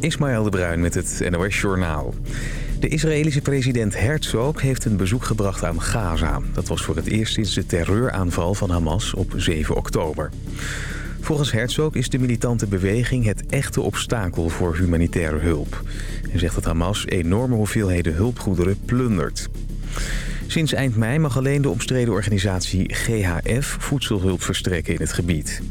Ismaël de Bruin met het NOS Journaal. De Israëlische president Herzog heeft een bezoek gebracht aan Gaza. Dat was voor het eerst sinds de terreuraanval van Hamas op 7 oktober. Volgens Herzog is de militante beweging het echte obstakel voor humanitaire hulp. Hij zegt dat Hamas enorme hoeveelheden hulpgoederen plundert. Sinds eind mei mag alleen de omstreden organisatie GHF voedselhulp verstrekken in het gebied.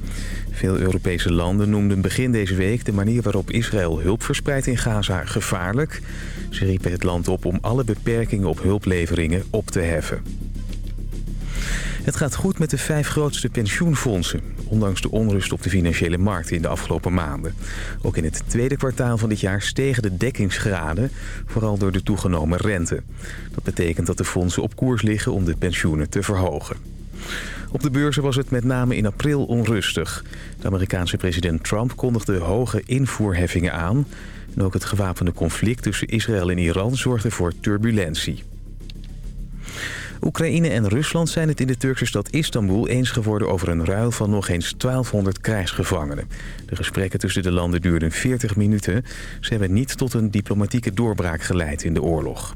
Veel Europese landen noemden begin deze week de manier waarop Israël hulp verspreidt in Gaza gevaarlijk. Ze riepen het land op om alle beperkingen op hulpleveringen op te heffen. Het gaat goed met de vijf grootste pensioenfondsen, ondanks de onrust op de financiële markt in de afgelopen maanden. Ook in het tweede kwartaal van dit jaar stegen de dekkingsgraden, vooral door de toegenomen rente. Dat betekent dat de fondsen op koers liggen om de pensioenen te verhogen. Op de beurzen was het met name in april onrustig. De Amerikaanse president Trump kondigde hoge invoerheffingen aan. En ook het gewapende conflict tussen Israël en Iran zorgde voor turbulentie. Oekraïne en Rusland zijn het in de Turkse stad Istanbul eens geworden over een ruil van nog eens 1200 krijgsgevangenen. De gesprekken tussen de landen duurden 40 minuten. Ze hebben niet tot een diplomatieke doorbraak geleid in de oorlog.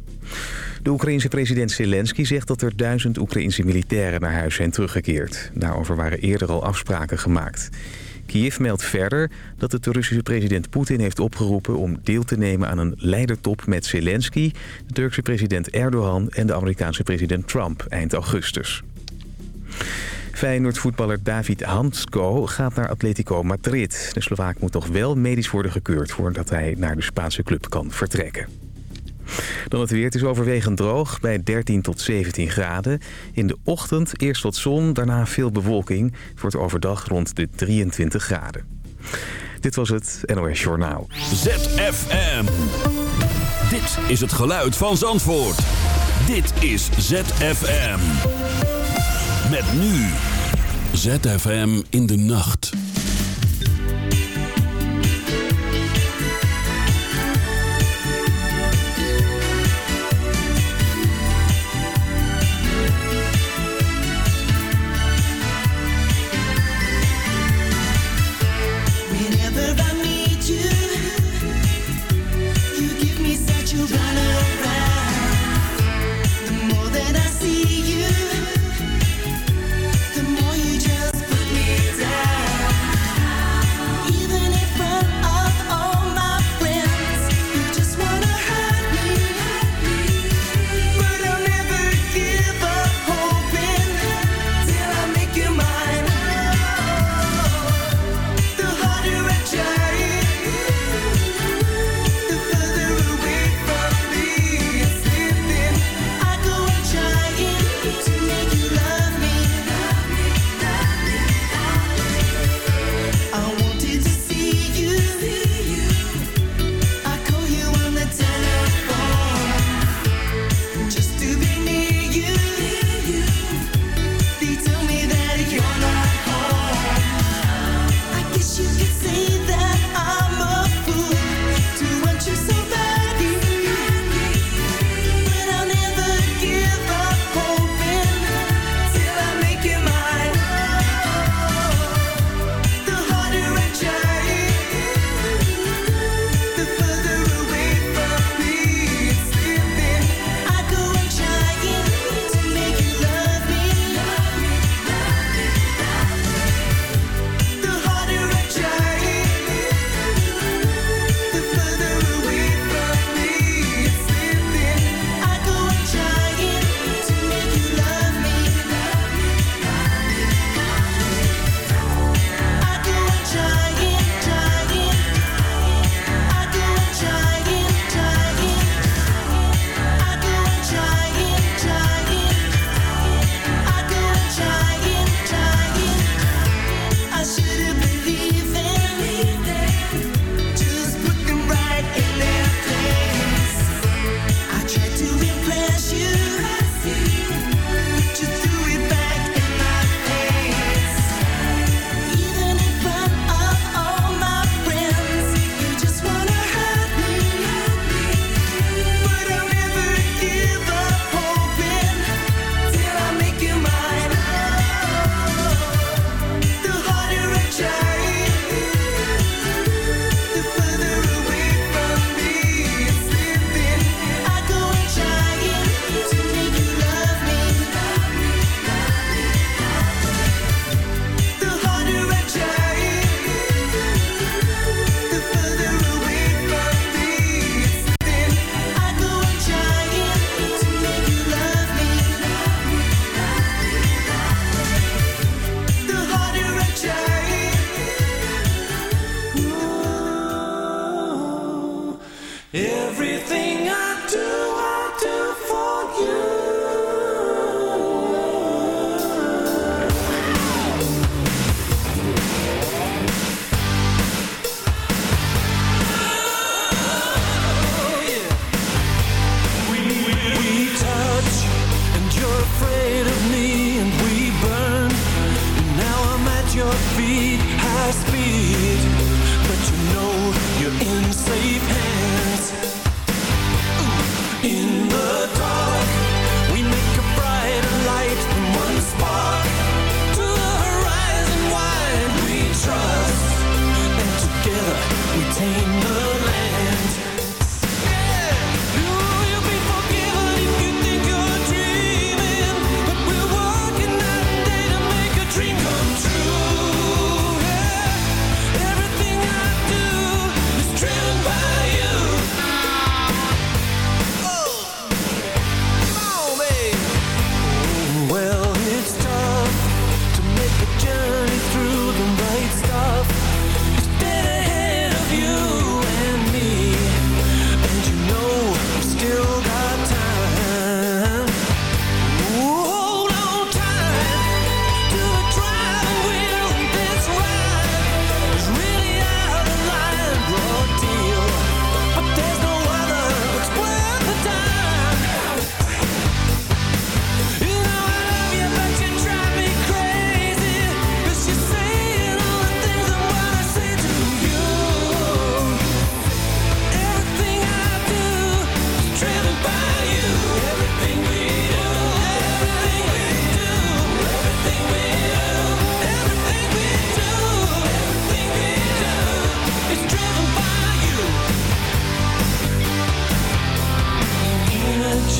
De Oekraïense president Zelensky zegt dat er duizend Oekraïnse militairen naar huis zijn teruggekeerd. Daarover waren eerder al afspraken gemaakt. Kiev meldt verder dat het de Russische president Poetin heeft opgeroepen... om deel te nemen aan een leidertop met Zelensky... de Turkse president Erdogan en de Amerikaanse president Trump eind augustus. Feyenoord-voetballer David Hansko gaat naar Atletico Madrid. De Slovaak moet nog wel medisch worden gekeurd... voordat hij naar de Spaanse club kan vertrekken. Dan het weer. Het is overwegend droog bij 13 tot 17 graden. In de ochtend eerst wat zon, daarna veel bewolking. Het wordt overdag rond de 23 graden. Dit was het NOS Journaal. ZFM. Dit is het geluid van Zandvoort. Dit is ZFM. Met nu. ZFM in de nacht.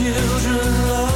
children love.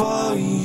for you.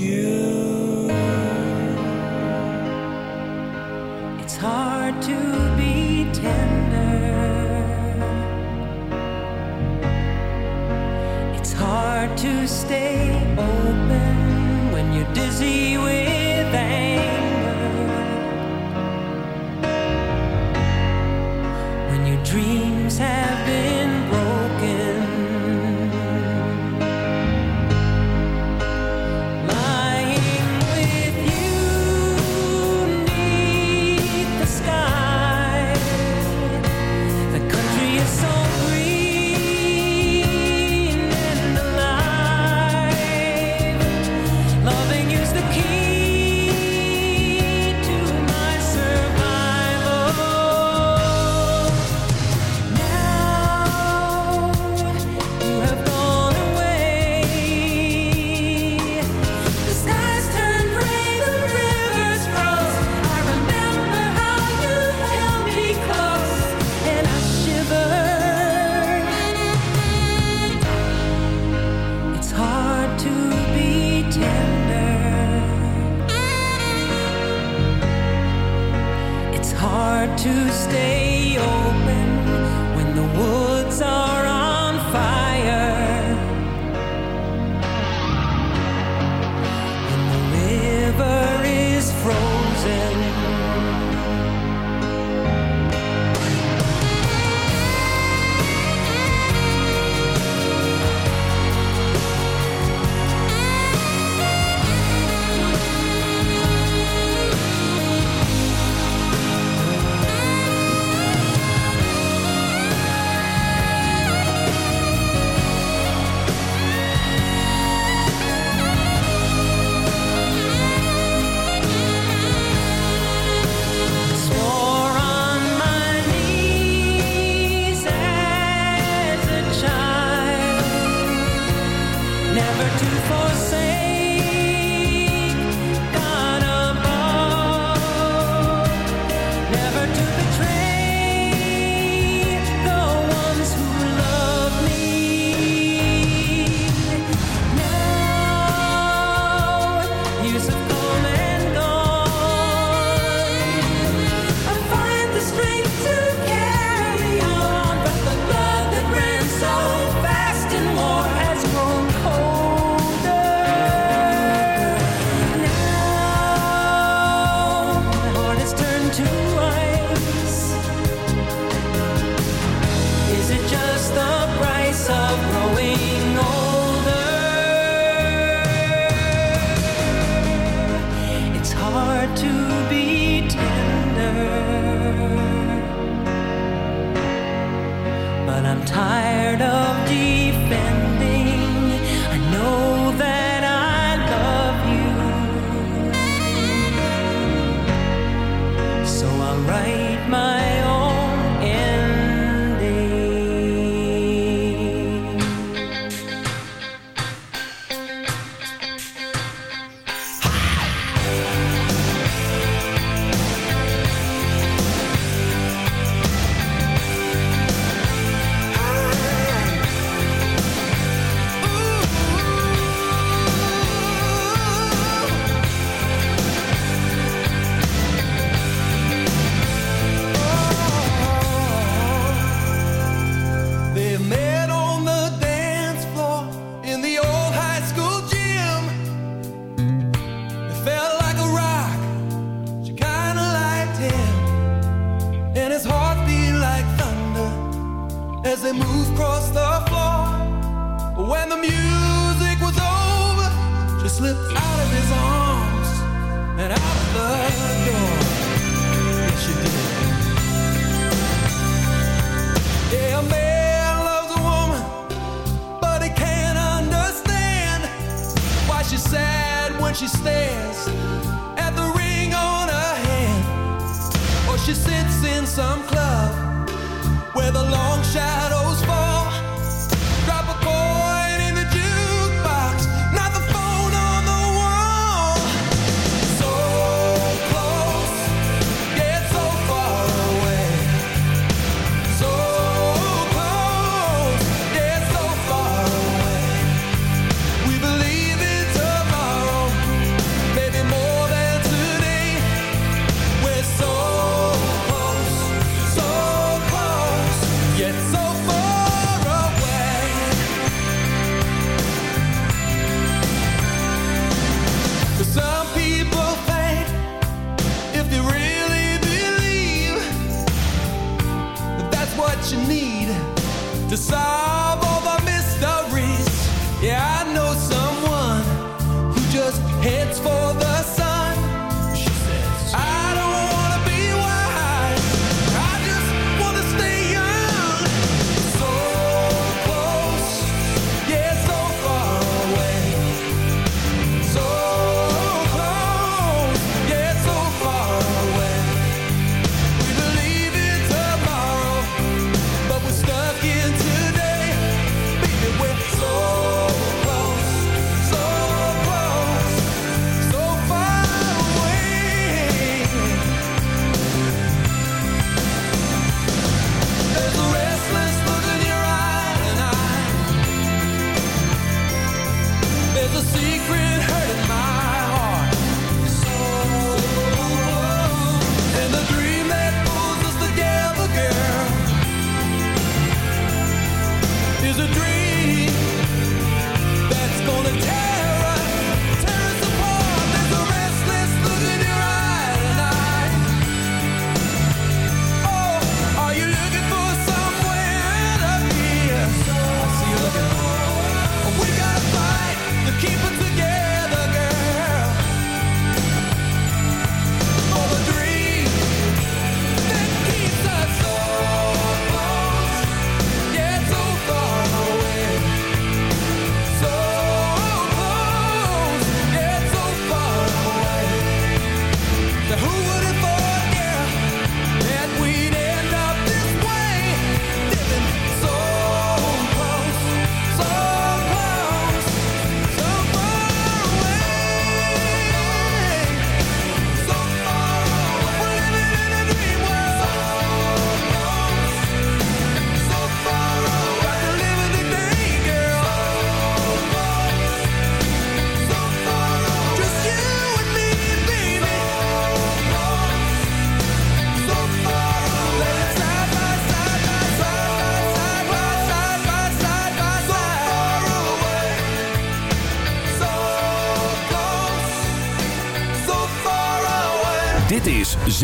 It's for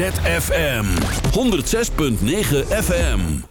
ZFM 106.9 FM.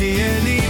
Dan zie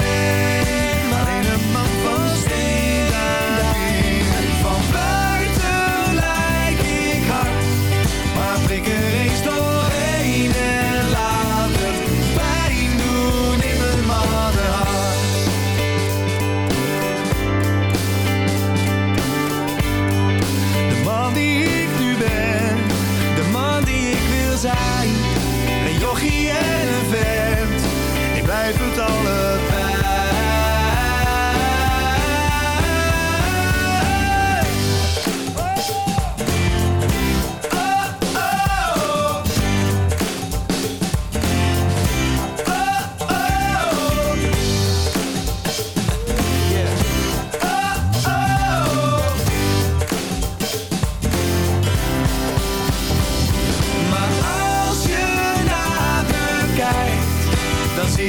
maar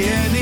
dan zie